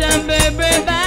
Mama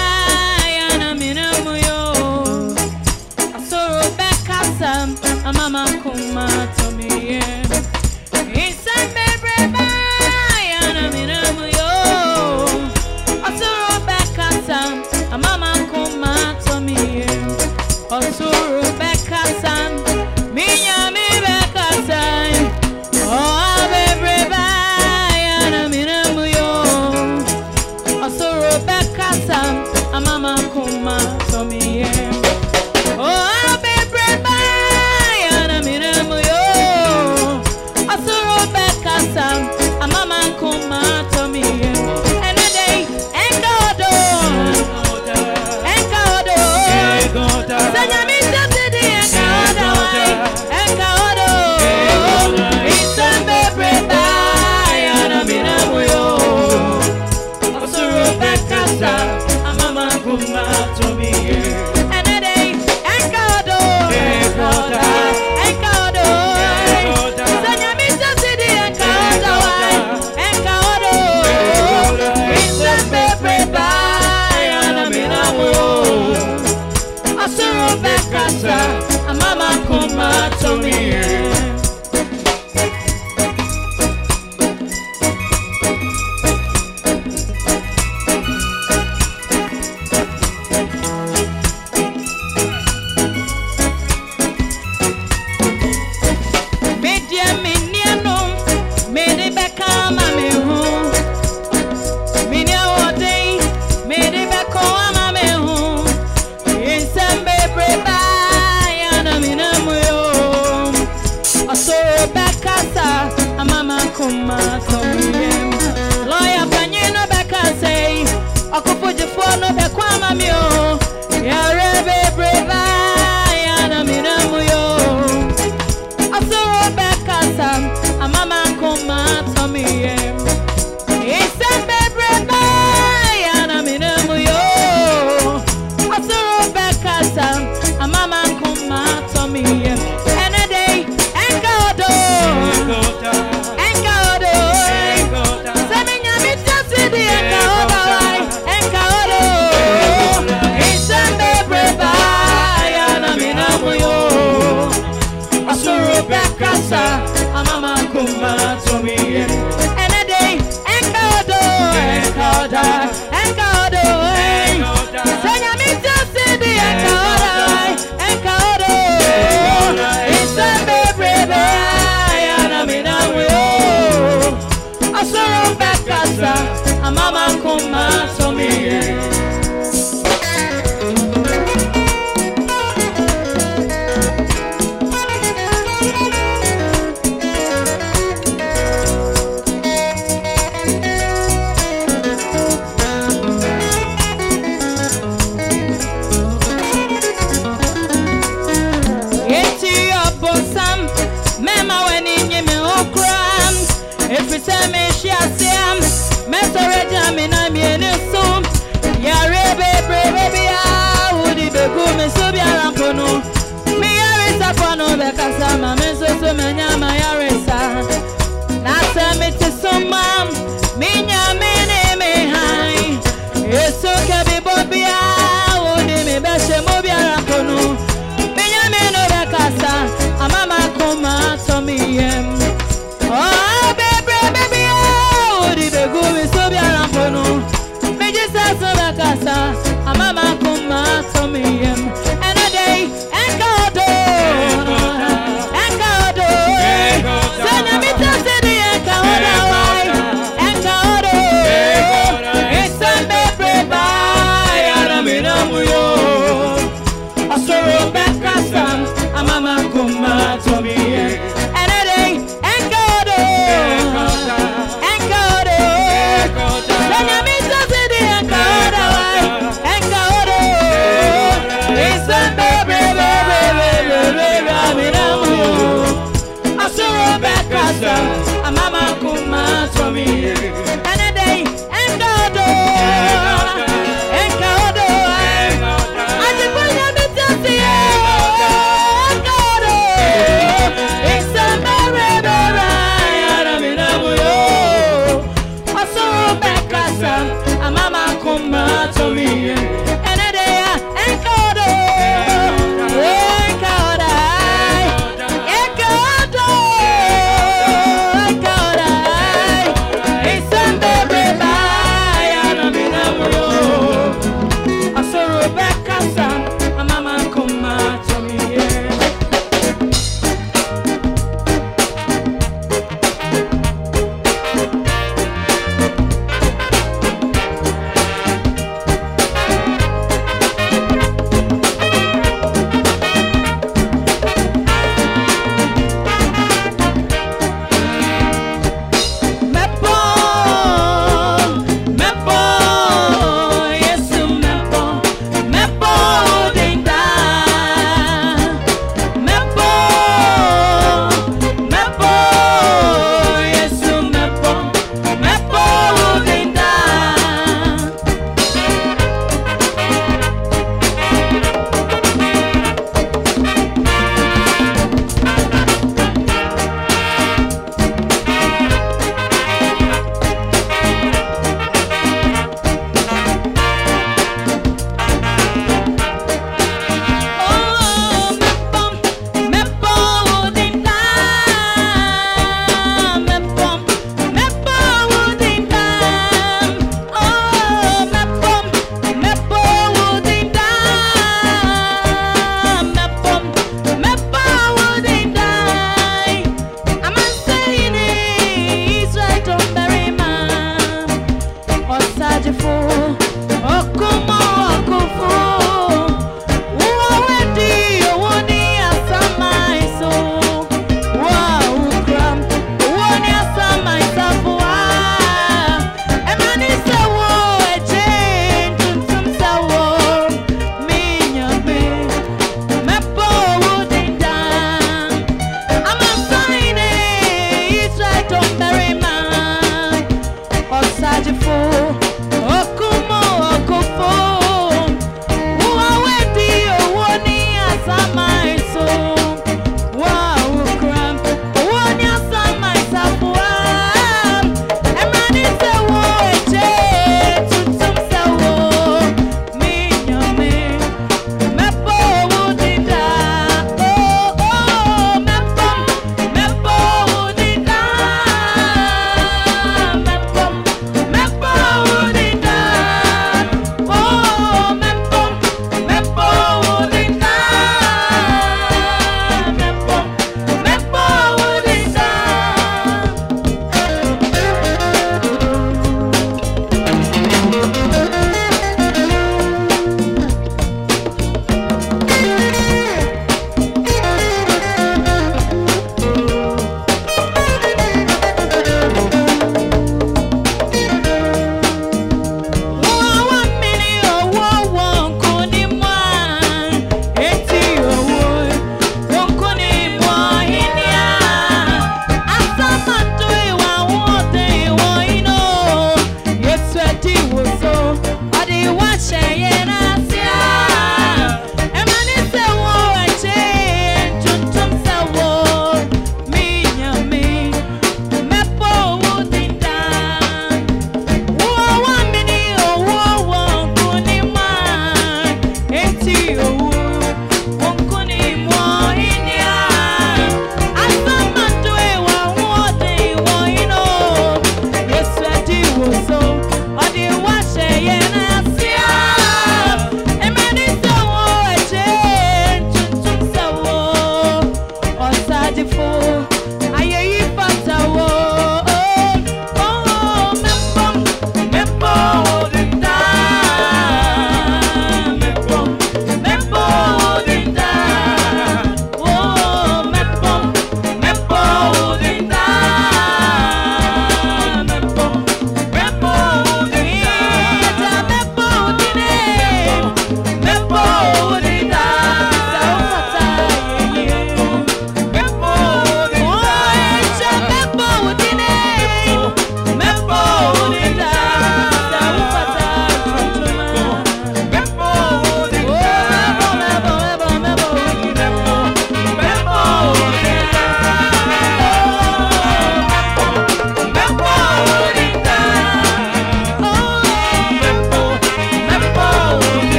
bekasa,